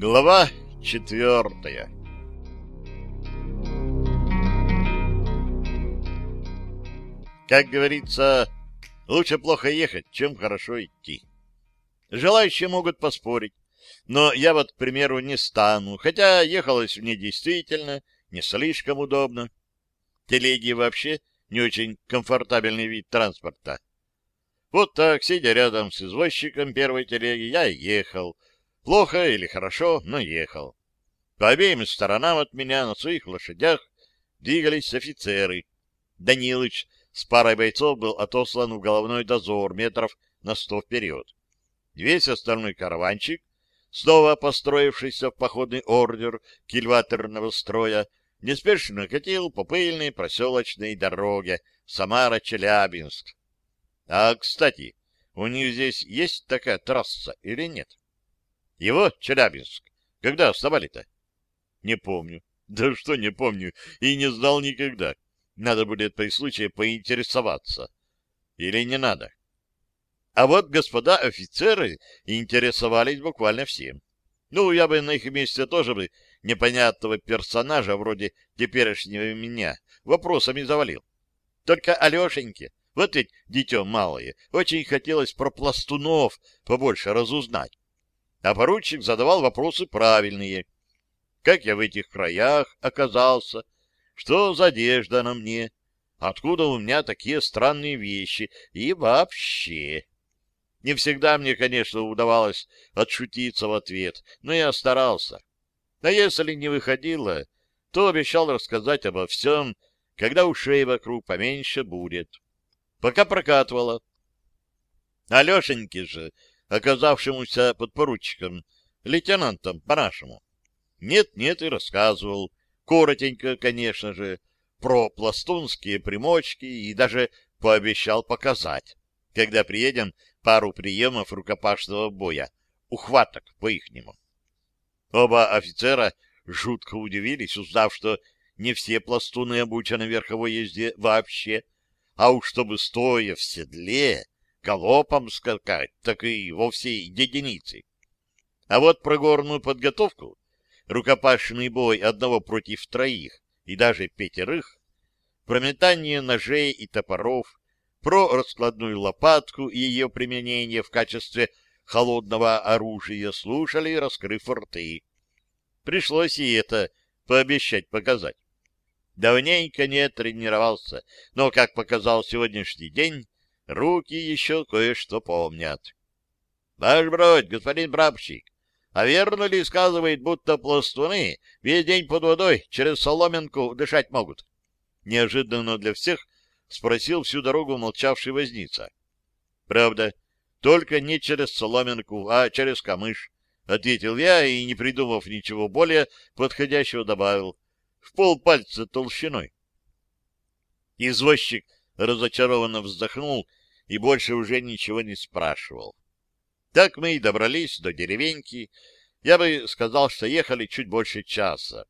Глава четвертая Как говорится, лучше плохо ехать, чем хорошо идти. Желающие могут поспорить, но я вот, к примеру, не стану, хотя ехалось мне действительно не слишком удобно. Телеги вообще не очень комфортабельный вид транспорта. Вот так, сидя рядом с извозчиком первой телеги, я ехал. Плохо или хорошо, но ехал. По обеим сторонам от меня на своих лошадях двигались офицеры. Данилыч с парой бойцов был отослан в головной дозор метров на сто вперед. Весь остальной караванчик, снова построившийся в походный ордер кильваторного строя, неспешно катил по пыльной проселочной дороге Самара-Челябинск. А, кстати, у них здесь есть такая трасса или нет? Его, Челябинск, когда вставали-то? Не помню. Да что не помню, и не знал никогда. Надо будет при случае поинтересоваться. Или не надо? А вот господа офицеры интересовались буквально всем. Ну, я бы на их месте тоже бы непонятного персонажа, вроде теперешнего меня, вопросами завалил. Только Алешеньке, вот ведь дитё малое, очень хотелось про пластунов побольше разузнать. А поручик задавал вопросы правильные. Как я в этих краях оказался, что за одежда на мне, откуда у меня такие странные вещи и вообще... Не всегда мне, конечно, удавалось отшутиться в ответ, но я старался. А если не выходило, то обещал рассказать обо всем, когда ушей вокруг поменьше будет. Пока прокатывало. Алешеньке же, оказавшемуся подпоручиком, лейтенантом по-нашему, нет-нет и рассказывал, коротенько, конечно же, про пластунские примочки и даже пообещал показать, когда приедем пару приемов рукопашного боя, ухваток по-ихнему. Оба офицера жутко удивились, узнав, что не все пластуны обучены верховой езде вообще, а уж чтобы стоя в седле, галопом скакать, так и вовсе единицы. А вот про горную подготовку, рукопашный бой одного против троих и даже пятерых, про метание ножей и топоров, про раскладную лопатку и ее применение в качестве холодного оружия слушали, раскрыв рты. Пришлось и это пообещать показать. Давненько не тренировался, но, как показал сегодняшний день, руки еще кое-что помнят. — Ваш бродь, господин прапорщик, а верно ли сказывает, будто пластуны весь день под водой через соломинку дышать могут? Неожиданно для всех — спросил всю дорогу молчавший возница. — Правда, только не через соломинку, а через камыш, — ответил я и, не придумав ничего более подходящего, добавил. — В полпальца толщиной. Извозчик разочарованно вздохнул и больше уже ничего не спрашивал. Так мы и добрались до деревеньки. Я бы сказал, что ехали чуть больше часа.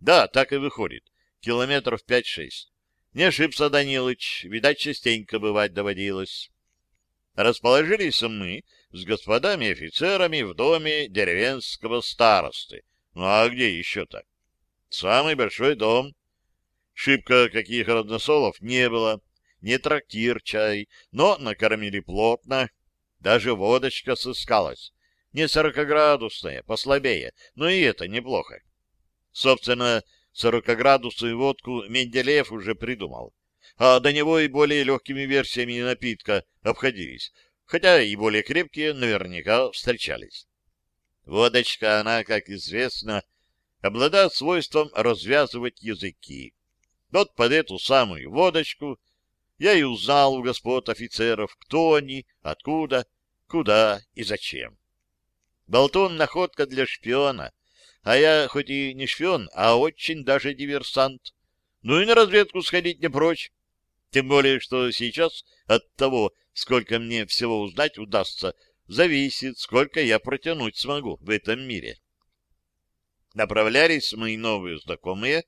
Да, так и выходит. Километров пять-шесть. Не ошибся Данилыч, видать, частенько бывать доводилось. Расположились мы с господами офицерами в доме деревенского старосты. Ну а где еще-то? Самый большой дом. Шибко каких родносолов не было, не трактир чай, но накормили плотно, даже водочка сыскалась. Не сорокоградусная, послабее, но и это неплохо. Собственно, Сорокоградусную водку Менделеев уже придумал. А до него и более легкими версиями напитка обходились, хотя и более крепкие наверняка встречались. Водочка, она, как известно, обладает свойством развязывать языки. Вот под эту самую водочку я и узнал у господ офицеров, кто они, откуда, куда и зачем. Болтун — находка для шпиона, а я хоть и не шпион, а очень даже диверсант. Ну и на разведку сходить не прочь. Тем более, что сейчас от того, сколько мне всего узнать удастся, зависит, сколько я протянуть смогу в этом мире. Направлялись мои новые знакомые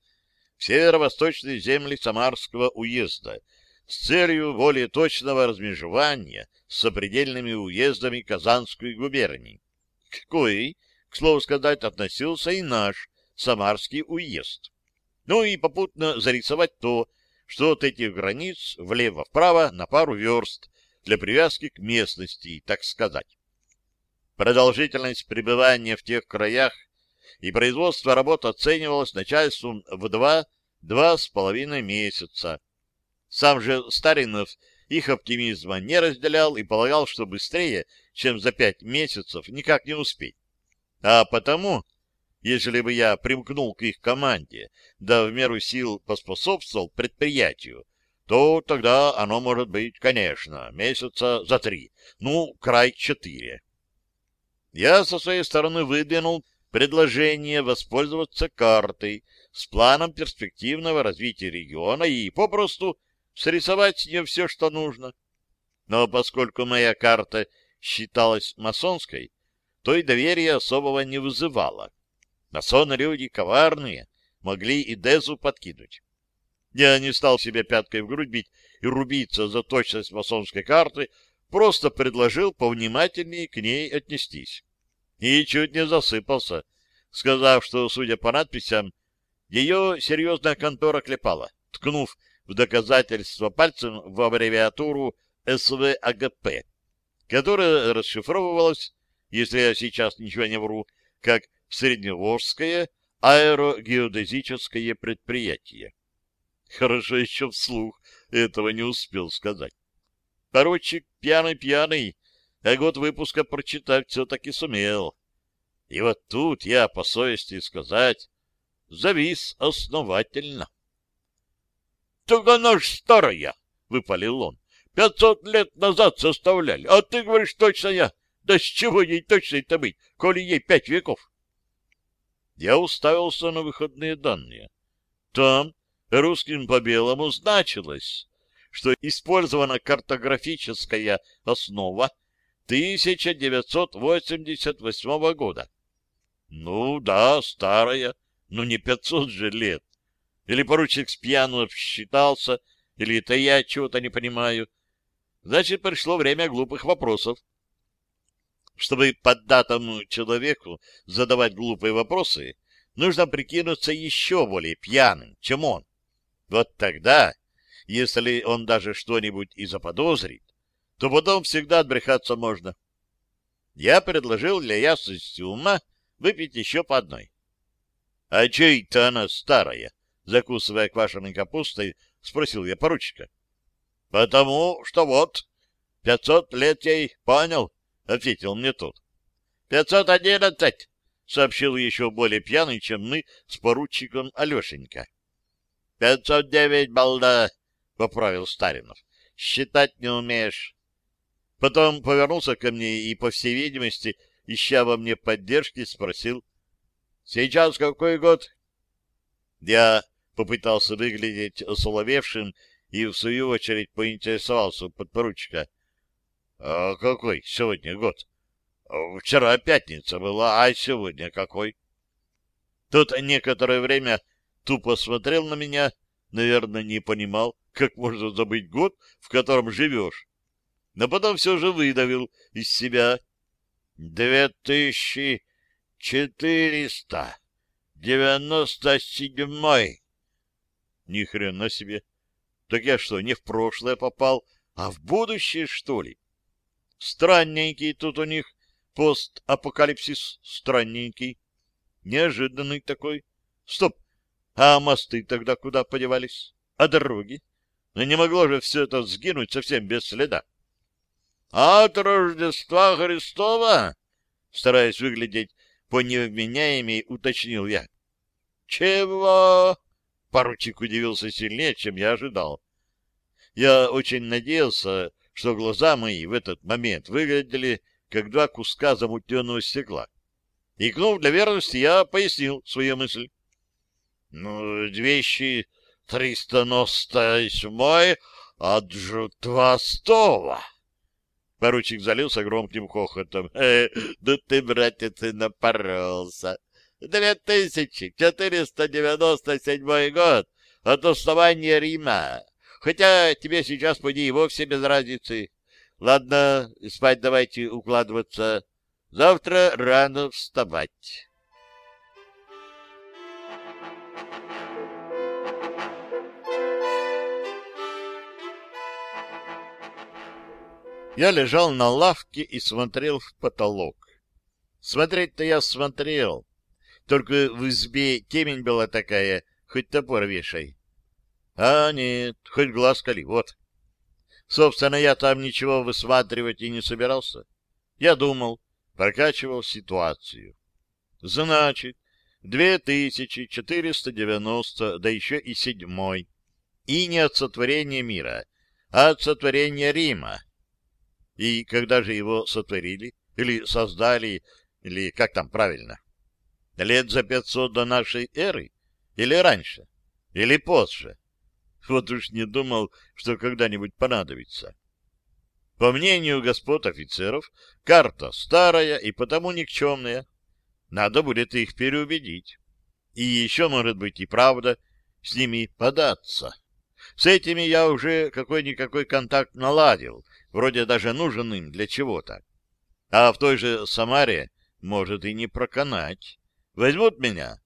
в северо-восточные земли Самарского уезда с целью более точного размежевания с сопредельными уездами Казанской губернии, какой к слову сказать, относился и наш Самарский уезд. Ну и попутно зарисовать то, что от этих границ влево-вправо на пару верст для привязки к местности, так сказать. Продолжительность пребывания в тех краях и производство работ оценивалось начальством в два-два с половиной месяца. Сам же Старинов их оптимизма не разделял и полагал, что быстрее, чем за пять месяцев, никак не успеть. А потому, если бы я примкнул к их команде, да в меру сил поспособствовал предприятию, то тогда оно может быть, конечно, месяца за три, ну, край четыре. Я со своей стороны выдвинул предложение воспользоваться картой с планом перспективного развития региона и попросту срисовать с нее все, что нужно. Но поскольку моя карта считалась масонской, то и доверия особого не вызывала. Масоны люди коварные, могли и Дезу подкинуть. Я не стал себе пяткой в грудь бить и рубиться за точность масонской карты, просто предложил повнимательнее к ней отнестись. И чуть не засыпался, сказав, что, судя по надписям, ее серьезная контора клепала, ткнув в доказательство пальцем в аббревиатуру СВАГП, которая расшифровывалась, если я сейчас ничего не вру, как Средневолжское аэрогеодезическое предприятие. Хорошо еще вслух этого не успел сказать. Поручик пьяный-пьяный, а год выпуска прочитать все-таки сумел. И вот тут я, по совести сказать, завис основательно. — Так она старая, — выпалил он. — Пятьсот лет назад составляли, а ты говоришь точно я. Да с чего ей точно-то быть, коли ей пять веков? Я уставился на выходные данные. Там русским по белому значилось, что использована картографическая основа 1988 года. Ну да, старая, но не 500 же лет. Или поручик Спьянов считался, или это я чего-то не понимаю. Значит, пришло время глупых вопросов. Чтобы поддатому человеку задавать глупые вопросы, нужно прикинуться еще более пьяным, чем он. Вот тогда, если он даже что-нибудь и заподозрит, то потом всегда отбрехаться можно. Я предложил для ясности ума выпить еще по одной. — А чей-то она старая? — закусывая квашеной капустой, спросил я поручика. — Потому что вот, пятьсот лет ей, понял, — ответил мне тот. — Пятьсот одиннадцать, — сообщил еще более пьяный, чем мы с поручиком Алешенька. — Пятьсот девять, балда, — поправил Старинов. — Считать не умеешь. Потом повернулся ко мне и, по всей видимости, ища во мне поддержки, спросил. — Сейчас какой год? Я попытался выглядеть осоловевшим и, в свою очередь, поинтересовался у подпоручика. — А какой сегодня год? — Вчера пятница была, а сегодня какой? Тут некоторое время тупо смотрел на меня, наверное, не понимал, как можно забыть год, в котором живешь. Но потом все же выдавил из себя две тысячи четыреста девяносто седьмой. Ни хрена себе. Так я что, не в прошлое попал, а в будущее, что ли? Странненький тут у них постапокалипсис, странненький. Неожиданный такой. Стоп, а мосты тогда куда подевались? А дороги? Но не могло же все это сгинуть совсем без следа. — От Рождества Христова? — стараясь выглядеть поневменяемей, уточнил я. — Чего? — поручик удивился сильнее, чем я ожидал. Я очень надеялся, что глаза мои в этот момент выглядели как два куска замутненного стекла. Икнув для верности, я пояснил свою мысль. Ну, двести триста седьмой от Жутвостова. Поручик залился громким хохотом. Э, да ты, братец, напоролся. Две тысячи четыреста девяносто седьмой год от основания Рима. Хотя тебе сейчас, поди, и вовсе без разницы. Ладно, спать давайте укладываться. Завтра рано вставать. Я лежал на лавке и смотрел в потолок. Смотреть-то я смотрел. Только в избе темень была такая, хоть топор вешай. А нет, хоть глаз кали, вот. Собственно, я там ничего высматривать и не собирался. Я думал, прокачивал ситуацию. Значит, 2490, да еще и седьмой. И не от сотворения мира, а от сотворения Рима. И когда же его сотворили? Или создали? Или как там правильно? Лет за пятьсот до нашей эры? Или раньше? Или позже? Вот уж не думал, что когда-нибудь понадобится. По мнению господ офицеров, карта старая и потому никчемная. Надо будет их переубедить. И еще, может быть, и правда с ними податься. С этими я уже какой-никакой контакт наладил, вроде даже нужен им для чего-то. А в той же Самаре может и не проканать. Возьмут меня.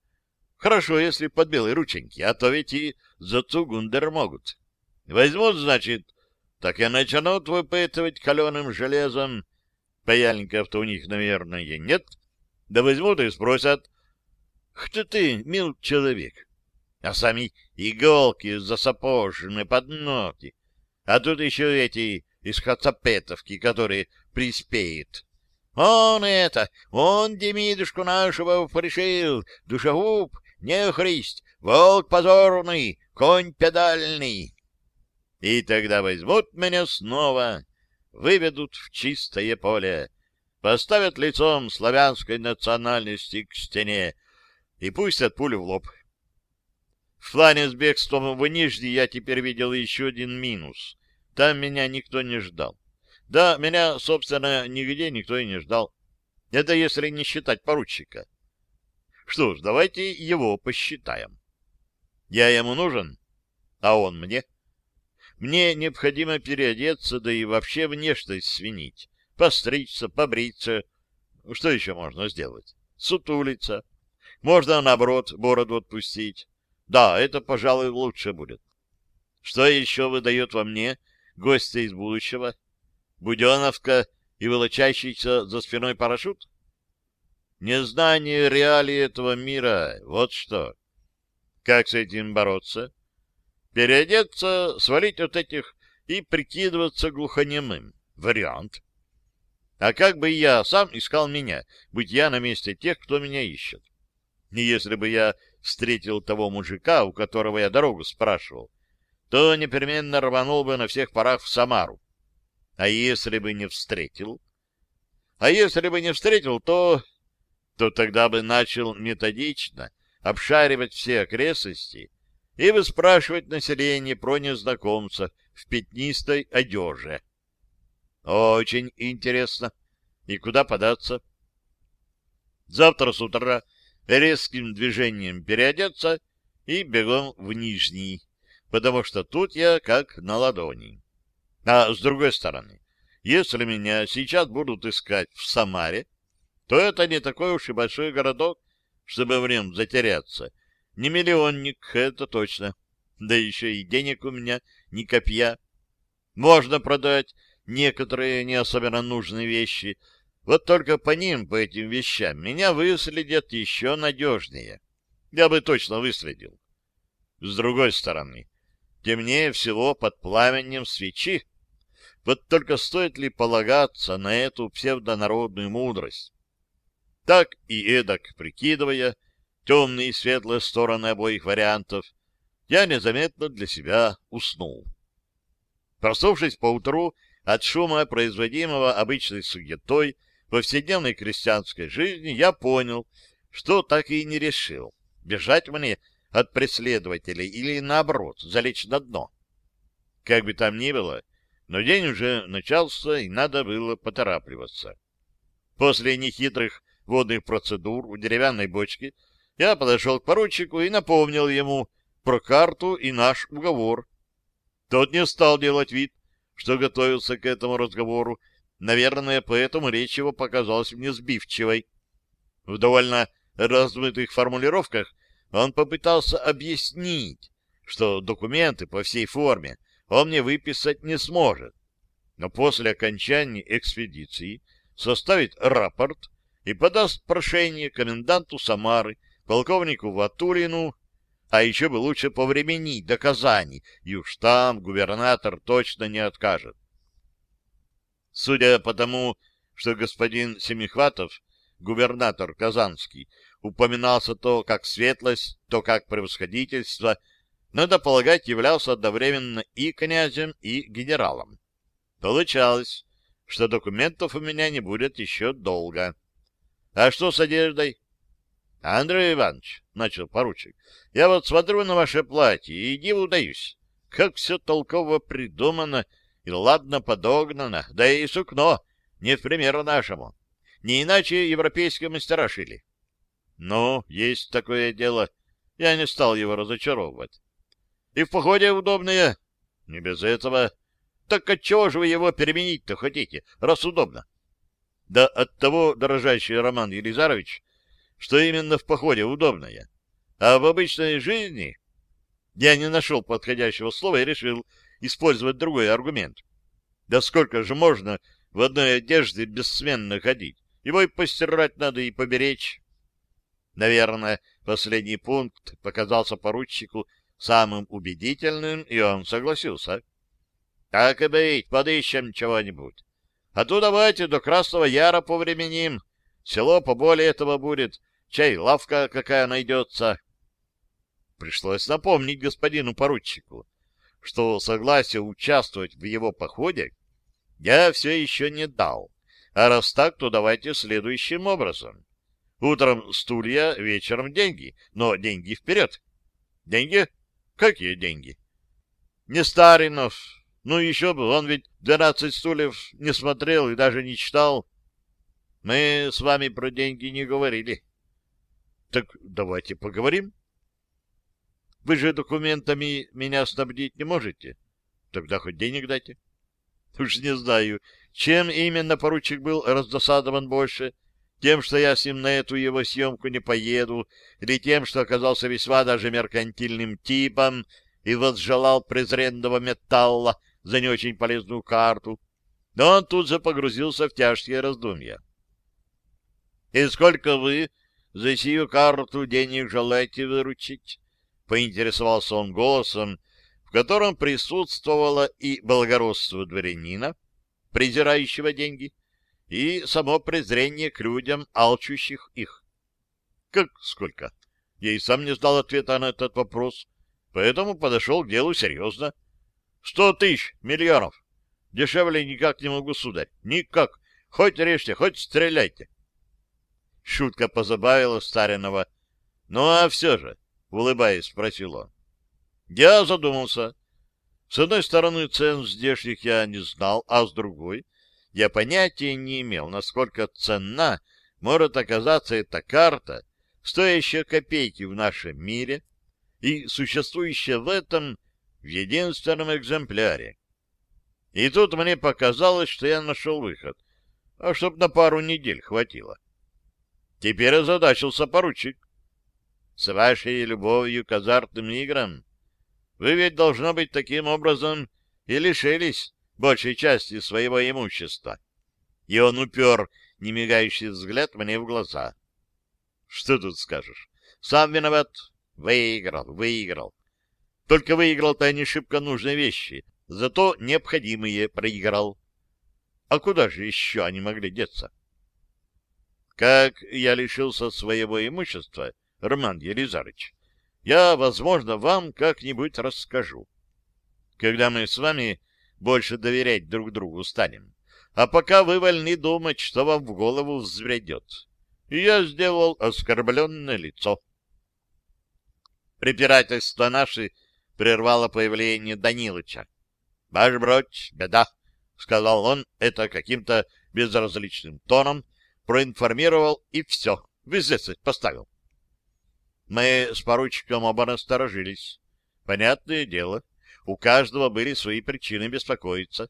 Хорошо, если под белые рученьки, а то ведь и за Цугундер могут. Возьмут, значит, так и начнут выпытывать каленым железом. Паяльников-то у них, наверное, нет. Да возьмут и спросят, кто ты, мил человек? А сами иголки засапожены под ноги. А тут еще эти из Хацапетовки, которые приспеют. Он это, он Демидушку нашего пришил, душегуб, нехрист, волк позорный, конь педальный. И тогда возьмут меня снова, выведут в чистое поле, поставят лицом славянской национальности к стене и пустят пулю в лоб. В плане с бегством в Нижний я теперь видел еще один минус. Там меня никто не ждал. Да, меня, собственно, нигде никто и не ждал. Это если не считать поручика. Что ж, давайте его посчитаем. Я ему нужен, а он мне. Мне необходимо переодеться, да и вообще внешность свинить, постричься, побриться. Что еще можно сделать? Сутулиться. Можно, наоборот, бороду отпустить. Да, это, пожалуй, лучше будет. Что еще выдает во мне гостя из будущего? Буденовка и волочащийся за спиной парашют? Незнание реалий этого мира — вот что. Как с этим бороться? Переодеться, свалить от этих и прикидываться глухонемым. Вариант. А как бы я сам искал меня, будь я на месте тех, кто меня ищет? И если бы я встретил того мужика, у которого я дорогу спрашивал, то непременно рванул бы на всех парах в Самару. А если бы не встретил? А если бы не встретил, то... То тогда бы начал методично обшаривать все окрестности и выспрашивать население про незнакомца в пятнистой одежде. Очень интересно. И куда податься? Завтра с утра резким движением переодеться и бегом в Нижний, потому что тут я как на ладони. А с другой стороны, если меня сейчас будут искать в Самаре, то это не такой уж и большой городок, чтобы в нем затеряться. Не миллионник, это точно. Да еще и денег у меня ни копья. Можно продать некоторые не особенно нужные вещи. Вот только по ним, по этим вещам, меня выследят еще надежнее. Я бы точно выследил. С другой стороны, темнее всего под пламенем свечи. Вот только стоит ли полагаться на эту псевдонародную мудрость? Так и эдак, прикидывая темные и светлые стороны обоих вариантов, я незаметно для себя уснул. Проснувшись поутру от шума, производимого обычной суетой повседневной крестьянской жизни, я понял, что так и не решил, бежать мне от преследователей или, наоборот, залечь на дно. Как бы там ни было, но день уже начался, и надо было поторапливаться. После нехитрых водных процедур у деревянной бочки я подошел к поручику и напомнил ему про карту и наш уговор. Тот не стал делать вид, что готовился к этому разговору, Наверное, поэтому речь его показалась мне сбивчивой. В довольно размытых формулировках он попытался объяснить, что документы по всей форме он мне выписать не сможет, но после окончания экспедиции составит рапорт и подаст прошение коменданту Самары, полковнику Ватулину, а еще бы лучше повременить доказаний, и уж там губернатор точно не откажет. Судя по тому, что господин Семихватов, губернатор Казанский, упоминался то как светлость, то как превосходительство, надо полагать, являлся одновременно и князем, и генералом. Получалось, что документов у меня не будет еще долго. А что с одеждой? — Андрей Иванович, — начал поручик, — я вот смотрю на ваше платье и диву даюсь. Как все толково придумано и ладно подогнано, да и сукно, не в пример нашему. Не иначе европейские мастера шили. Ну, есть такое дело. Я не стал его разочаровывать. И в походе удобное. Не без этого. Так отчего же вы его переменить-то хотите, раз удобно? Да от того, дорожайший Роман Елизарович, что именно в походе удобное. А в обычной жизни я не нашел подходящего слова и решил использовать другой аргумент. Да сколько же можно в одной одежде бессменно ходить? Его и постирать надо, и поберечь. Наверное, последний пункт показался поручику самым убедительным, и он согласился. Так и быть, подыщем чего-нибудь. А то давайте до Красного Яра повременим. Село поболее этого будет, чай лавка какая найдется. Пришлось напомнить господину поручику, что согласие участвовать в его походе я все еще не дал. А раз так, то давайте следующим образом. Утром стулья, вечером деньги. Но деньги вперед. Деньги? Какие деньги? Не Старинов. Ну, еще бы, он ведь двенадцать стульев не смотрел и даже не читал. Мы с вами про деньги не говорили. Так давайте поговорим. Вы же документами меня снабдить не можете. Тогда хоть денег дайте. Уж не знаю, чем именно поручик был раздосадован больше, тем, что я с ним на эту его съемку не поеду, или тем, что оказался весьма даже меркантильным типом и возжелал презренного металла за не очень полезную карту. Но он тут же погрузился в тяжкие раздумья. — И сколько вы за сию карту денег желаете выручить? — поинтересовался он голосом, в котором присутствовало и благородство дворянина, презирающего деньги, и само презрение к людям, алчущих их. Как сколько? Я и сам не знал ответа на этот вопрос, поэтому подошел к делу серьезно. Сто тысяч, миллионов. Дешевле никак не могу, сударь. Никак. Хоть режьте, хоть стреляйте. Шутка позабавила стариного. Ну, а все же, улыбаясь, спросил он. Я задумался. С одной стороны, цен здешних я не знал, а с другой я понятия не имел, насколько ценна может оказаться эта карта, стоящая копейки в нашем мире и существующая в этом в единственном экземпляре. И тут мне показалось, что я нашел выход, а чтоб на пару недель хватило. Теперь озадачился поручик. С вашей любовью к азартным играм вы ведь, должно быть, таким образом и лишились большей части своего имущества. И он упер немигающий взгляд мне в глаза. Что тут скажешь? Сам виноват. Выиграл, выиграл. Только выиграл-то не шибко нужные вещи, зато необходимые проиграл. А куда же еще они могли деться? Как я лишился своего имущества, Роман Елизарыч, я, возможно, вам как-нибудь расскажу. Когда мы с вами больше доверять друг другу станем. А пока вы вольны думать, что вам в голову взбредет. Я сделал оскорбленное лицо. Препирательство наши прервало появление Данилыча. — Ваш бродь, беда, — сказал он это каким-то безразличным тоном, проинформировал и все, в известность поставил. Мы с поручиком оба насторожились. Понятное дело, у каждого были свои причины беспокоиться.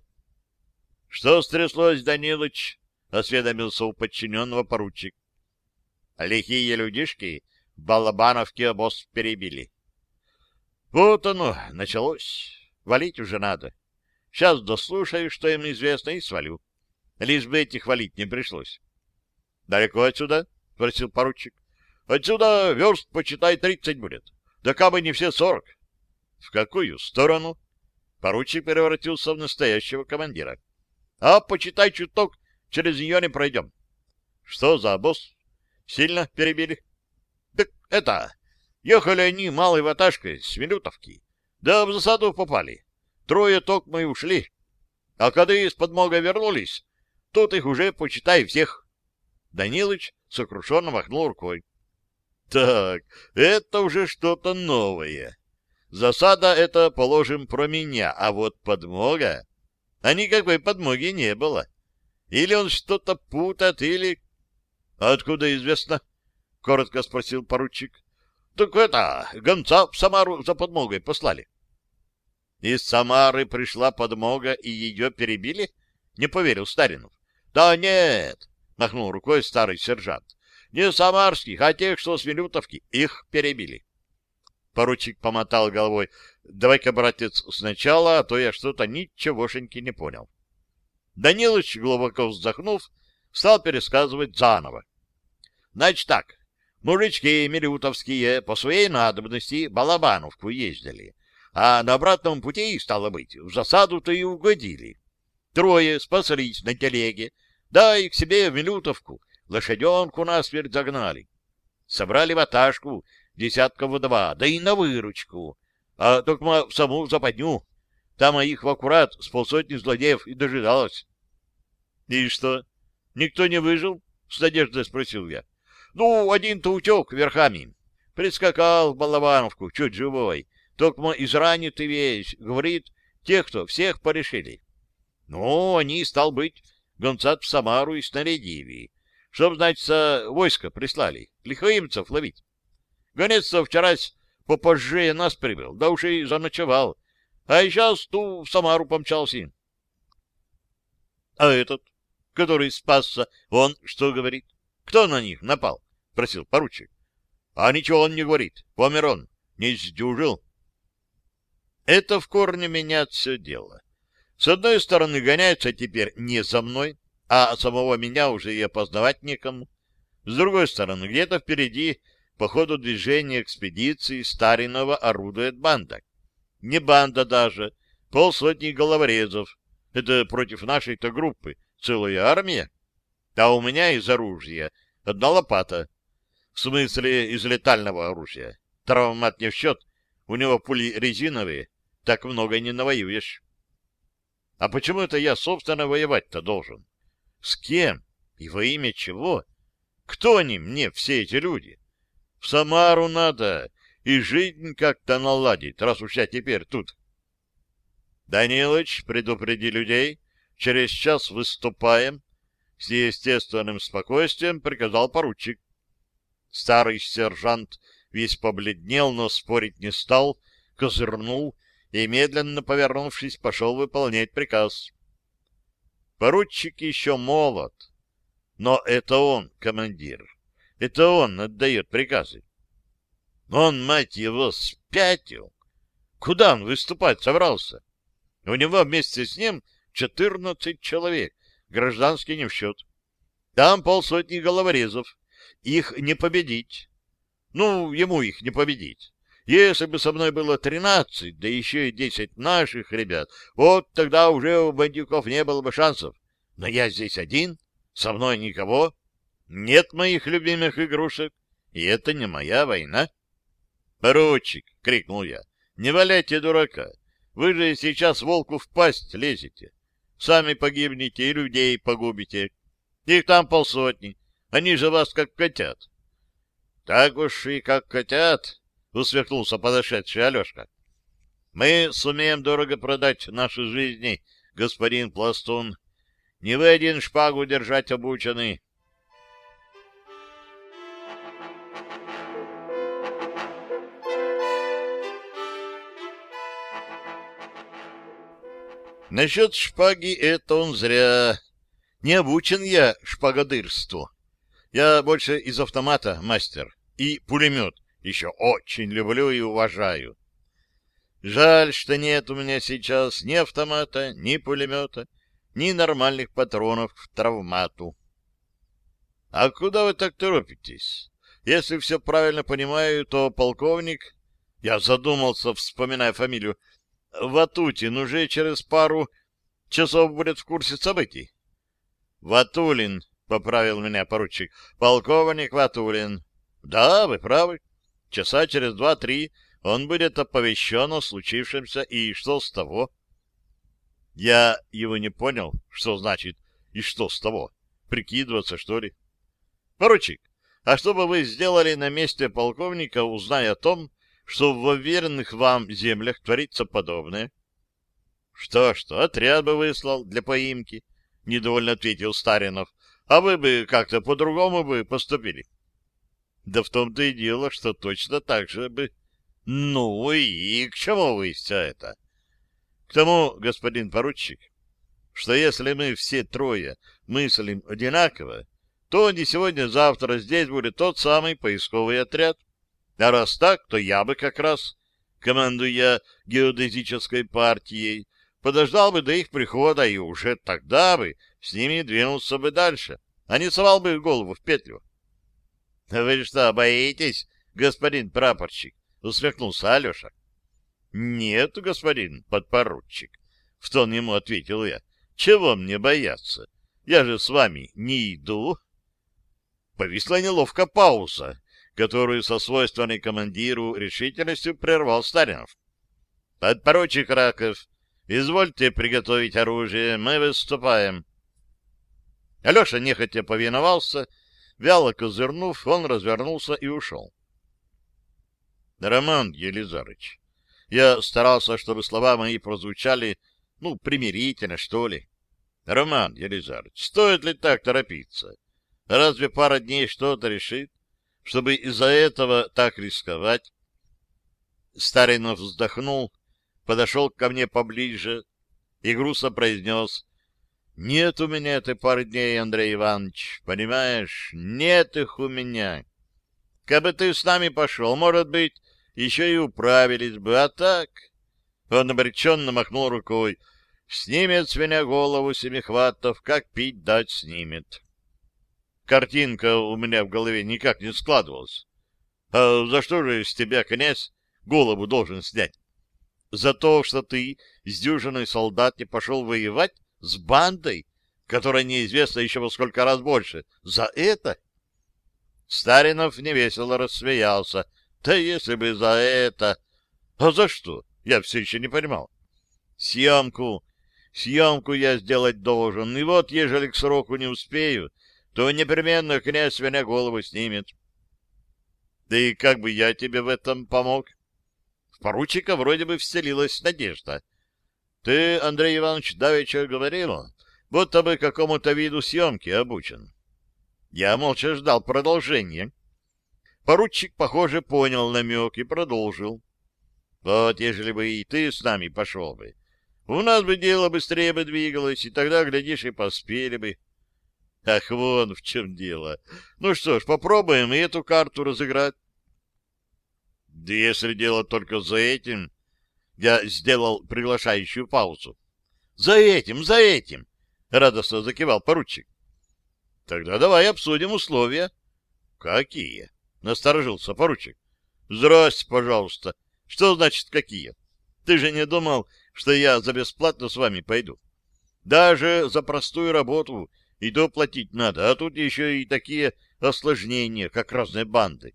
Что стряслось, Данилыч? — осведомился у подчиненного поручик. Лихие людишки в Балабановке обоз перебили. Вот оно, началось. Валить уже надо. Сейчас дослушаю, что им известно, и свалю. Лишь бы этих валить не пришлось. — Далеко отсюда? — спросил поручик. — Отсюда верст, почитай, тридцать будет. Да кабы не все сорок. — В какую сторону? Поручик превратился в настоящего командира. — А, почитай чуток, через нее не пройдем. — Что за обоз? Сильно перебили? — Так это... Ехали они малой ваташкой с Минутовки. Да в засаду попали. Трое ток мы ушли. А когда из подмога вернулись, тут их уже, почитай, всех. Данилыч сокрушенно махнул рукой. Так, это уже что-то новое. Засада — это, положим, про меня, а вот подмога... А никакой подмоги не было. Или он что-то путает, или... — Откуда известно? — коротко спросил поручик. — Так это, гонца в Самару за подмогой послали. — Из Самары пришла подмога, и ее перебили? — не поверил Старинов. — Да нет, — махнул рукой старый сержант. — Не самарских, а тех, что с Вилютовки. Их перебили. Поручик помотал головой. — Давай-ка, братец, сначала, а то я что-то ничегошеньки не понял. Данилыч, глубоко вздохнув, стал пересказывать заново. — Значит так, мужички милютовские по своей надобности Балабановку ездили, а на обратном пути, стало быть, в засаду-то и угодили. Трое спаслись на телеге, да и к себе в Милютовку лошаденку насмерть загнали. Собрали ваташку десятков два, да и на выручку, а только в саму западню. Там их в аккурат с полсотни злодеев и дожидалось. — И что, никто не выжил? — с надеждой спросил я. — Ну, один-то утек верхами. Прискакал в Балавановку, чуть живой. Только изранитый весь. Говорит, тех, кто всех порешили. Ну, они, стал быть, гонца в Самару и снарядили. Чтоб, значит, войско прислали, лихоимцев ловить. Гонец вчера попозже нас прибыл, да уж и заночевал. А сейчас ту в Самару помчался. — А этот, который спасся, он что говорит? Кто на них напал? — просил поручик. — А ничего он не говорит. Помер он. Не сдюжил. Это в корне меняет все дело. С одной стороны, гоняются теперь не за мной, а самого меня уже и опознавать некому. С другой стороны, где-то впереди по ходу движения экспедиции Старинова орудует банда. Не банда даже, полсотни головорезов. Это против нашей-то группы целая армия. А у меня из оружия одна лопата. В смысле из летального оружия. Травмат не в счет. У него пули резиновые. Так много не навоюешь. А почему это я, собственно, воевать-то должен? С кем? И во имя чего? Кто они мне, все эти люди? В Самару надо, и жизнь как-то наладить, раз уж я теперь тут. Данилыч, предупреди людей, через час выступаем. С естественным спокойствием приказал поручик. Старый сержант весь побледнел, но спорить не стал, козырнул и, медленно повернувшись, пошел выполнять приказ. Поручик еще молод, но это он командир, это он отдает приказы. Он, мать его, спятил. Куда он выступать собрался? У него вместе с ним четырнадцать человек, гражданский не в счет. Там полсотни головорезов. Их не победить. Ну, ему их не победить. Если бы со мной было тринадцать, да еще и десять наших ребят, вот тогда уже у бандюков не было бы шансов. Но я здесь один, со мной никого, нет моих любимых игрушек, и это не моя война. «Поручик!» — крикнул я. «Не валяйте дурака! Вы же сейчас волку в пасть лезете. Сами погибнете и людей погубите. Их там полсотни, они же вас как котят». «Так уж и как котят!» — усмехнулся подошедший Алешка. — Мы сумеем дорого продать наши жизни, господин Пластун. Не вы один шпагу держать обучены. Насчет шпаги это он зря. Не обучен я шпагодырству. Я больше из автомата мастер. И пулемет еще очень люблю и уважаю. Жаль, что нет у меня сейчас ни автомата, ни пулемета, ни нормальных патронов к травмату. — А куда вы так торопитесь? Если все правильно понимаю, то полковник... Я задумался, вспоминая фамилию. Ватутин уже через пару часов будет в курсе событий. — Ватулин, — поправил меня поручик. — Полковник Ватулин. — Да, вы правы. Часа через два-три он будет оповещен о случившемся, и что с того? Я его не понял, что значит «и что с того»? Прикидываться, что ли? Поручик, а что бы вы сделали на месте полковника, узная о том, что в уверенных вам землях творится подобное? Что-что, отряд бы выслал для поимки, — недовольно ответил Старинов. А вы бы как-то по-другому бы поступили. Да в том-то и дело, что точно так же бы. Ну и к чему вы все это? К тому, господин поручик, что если мы все трое мыслим одинаково, то не сегодня-завтра здесь будет тот самый поисковый отряд. А раз так, то я бы как раз, командуя геодезической партией, подождал бы до их прихода и уже тогда бы с ними двинулся бы дальше, а не совал бы голову в петлю. — Вы что, боитесь, господин прапорщик? — усмехнулся Алеша. — Нет, господин подпоручик, — в тон ему ответил я. — Чего мне бояться? Я же с вами не иду. Повисла неловко пауза, которую со свойственной командиру решительностью прервал Старинов. — Подпоручик Раков, извольте приготовить оружие, мы выступаем. Алеша нехотя повиновался, вяло козырнув, он развернулся и ушел. Роман Елизарыч, я старался, чтобы слова мои прозвучали, ну, примирительно, что ли. Роман Елизарыч, стоит ли так торопиться? Разве пара дней что-то решит, чтобы из-за этого так рисковать? Старинов вздохнул, подошел ко мне поближе и грустно произнес, «Нет у меня этой пары дней, Андрей Иванович, понимаешь? Нет их у меня. Кабы ты с нами пошел, может быть, еще и управились бы, а так...» Он обреченно махнул рукой. «Снимет с меня голову Семихватов, как пить дать снимет». Картинка у меня в голове никак не складывалась. «А за что же с тебя, князь, голову должен снять? За то, что ты с дюжиной солдат не пошел воевать с бандой, которая неизвестно еще во сколько раз больше? За это?» Старинов невесело рассмеялся. Да если бы за это... А за что? Я все еще не понимал. Съемку. Съемку я сделать должен. И вот, ежели к сроку не успею, то непременно князь меня голову снимет. Да и как бы я тебе в этом помог? В поручика вроде бы вселилась надежда. Ты, Андрей Иванович, давеча говорил, будто бы какому-то виду съемки обучен. Я молча ждал продолжения. Поручик, похоже, понял намек и продолжил. Вот, ежели бы и ты с нами пошел бы, у нас бы дело быстрее бы двигалось, и тогда, глядишь, и поспели бы. Ах, вон в чем дело. Ну что ж, попробуем и эту карту разыграть. Да если дело только за этим, я сделал приглашающую паузу. За этим, за этим, радостно закивал поручик. Тогда давай обсудим условия. Какие? Насторожился поручик. Здрасте, пожалуйста. Что значит какие? Ты же не думал, что я за бесплатно с вами пойду? Даже за простую работу и то платить надо, а тут еще и такие осложнения, как разные банды.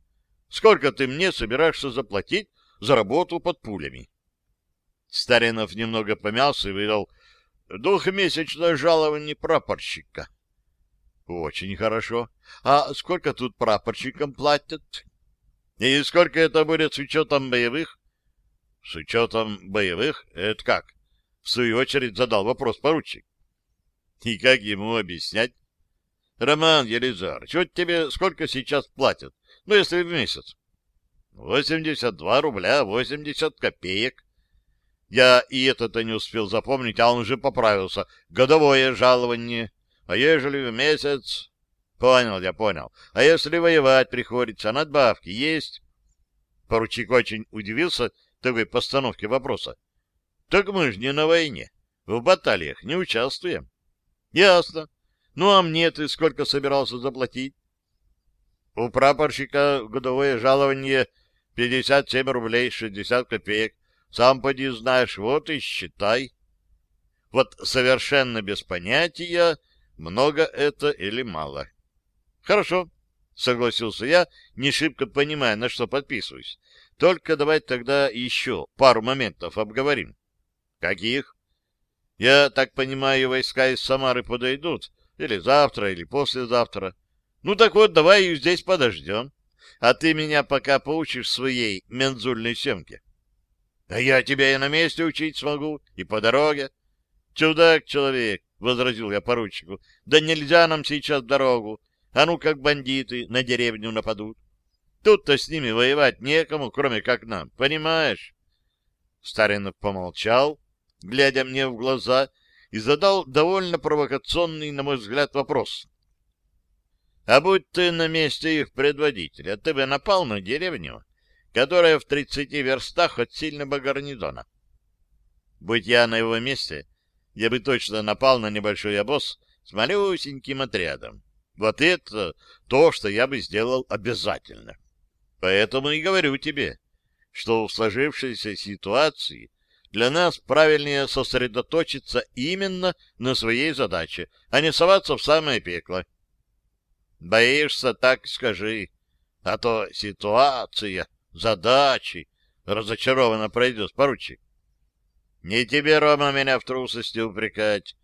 Сколько ты мне собираешься заплатить за работу под пулями? Старинов немного помялся и выдал двухмесячное жалование прапорщика. Очень хорошо. А сколько тут прапорщикам платят? И сколько это будет с учетом боевых? С учетом боевых? Это как? В свою очередь задал вопрос поручик. И как ему объяснять? Роман Елизарович, вот тебе сколько сейчас платят? Ну, если в месяц. 82 рубля 80 копеек. Я и это-то не успел запомнить, а он уже поправился. Годовое жалование. А ежели в месяц... Понял я, понял. А если воевать приходится, надбавки есть? Поручик очень удивился такой постановке вопроса. Так мы же не на войне. В баталиях не участвуем. Ясно. Ну, а мне ты сколько собирался заплатить? У прапорщика годовое жалование 57 рублей 60 копеек. Сам поди знаешь, вот и считай. Вот совершенно без понятия, много это или мало. Хорошо, согласился я, не шибко понимая, на что подписываюсь. Только давай тогда еще пару моментов обговорим. Каких? Я так понимаю, войска из Самары подойдут или завтра, или послезавтра. Ну так вот, давай их здесь подождем. А ты меня пока поучишь своей мензульной семке. А я тебя и на месте учить смогу, и по дороге. Чудак человек, — возразил я поручику, — да нельзя нам сейчас дорогу. А ну как бандиты на деревню нападут. Тут-то с ними воевать некому, кроме как нам, понимаешь? Старинов помолчал, глядя мне в глаза, и задал довольно провокационный, на мой взгляд, вопрос. А будь ты на месте их предводителя, ты бы напал на деревню, которая в тридцати верстах от сильного гарнизона. Будь я на его месте, я бы точно напал на небольшой обоз с малюсеньким отрядом. Вот это то, что я бы сделал обязательно. Поэтому и говорю тебе, что в сложившейся ситуации для нас правильнее сосредоточиться именно на своей задаче, а не соваться в самое пекло. Боишься, так скажи. А то ситуация, задачи, разочарованно пройдет поручик. Не тебе, Рома, меня в трусости упрекать.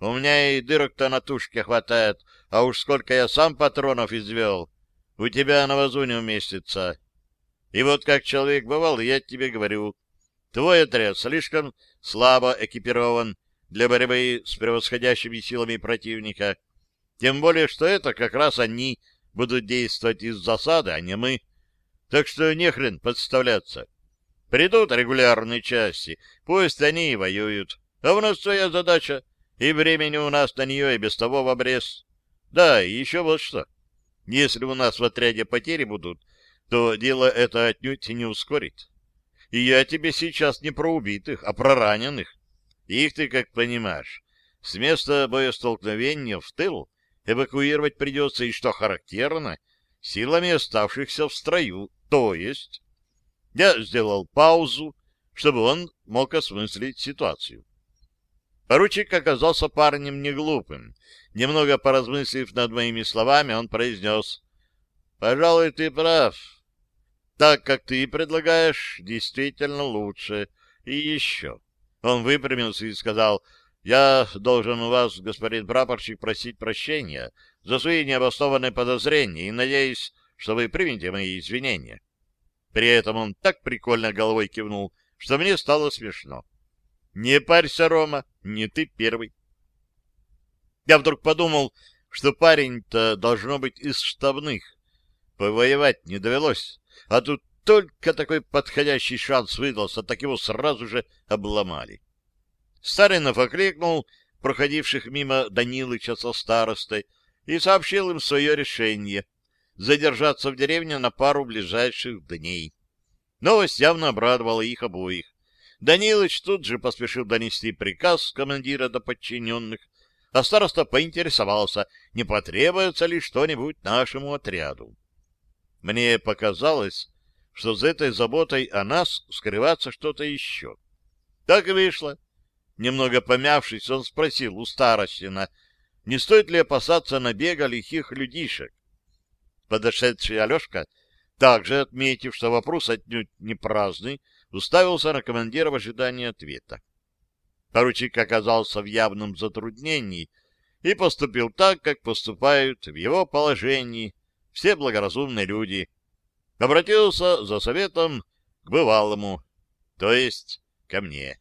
У меня и дырок-то на тушке хватает, а уж сколько я сам патронов извел. У тебя на вазу не уместится. И вот как человек бывал, я тебе говорю, твой отряд слишком слабо экипирован для борьбы с превосходящими силами противника. Тем более, что это как раз они будут действовать из засады, а не мы. Так что не хрен подставляться. Придут регулярные части, пусть они и воюют. А у нас своя задача, и времени у нас на нее и без того в обрез. Да, и еще вот что. Если у нас в отряде потери будут, то дело это отнюдь не ускорит. И я тебе сейчас не про убитых, а про раненых. Их ты, как понимаешь, с места боестолкновения в тыл эвакуировать придется, и, что характерно, силами оставшихся в строю. То есть... Я сделал паузу, чтобы он мог осмыслить ситуацию. Поручик оказался парнем неглупым. Немного поразмыслив над моими словами, он произнес, «Пожалуй, ты прав. Так, как ты предлагаешь, действительно лучше. И еще». Он выпрямился и сказал, я должен у вас, господин прапорщик, просить прощения за свои необоснованные подозрения и надеюсь, что вы примете мои извинения. При этом он так прикольно головой кивнул, что мне стало смешно. Не парься, Рома, не ты первый. Я вдруг подумал, что парень-то должно быть из штабных. Повоевать не довелось, а тут только такой подходящий шанс выдался, так его сразу же обломали. Старинов окликнул проходивших мимо Данилыча со старостой и сообщил им свое решение — задержаться в деревне на пару ближайших дней. Новость явно обрадовала их обоих. Данилыч тут же поспешил донести приказ командира до подчиненных, а староста поинтересовался, не потребуется ли что-нибудь нашему отряду. Мне показалось, что за этой заботой о нас скрывается что-то еще. Так и вышло. Немного помявшись, он спросил у Старостина, не стоит ли опасаться набега лихих людишек. Подошедший Алешка, также отметив, что вопрос отнюдь не праздный, уставился на командира в ожидании ответа. Поручик оказался в явном затруднении и поступил так, как поступают в его положении все благоразумные люди. Обратился за советом к бывалому, то есть ко мне.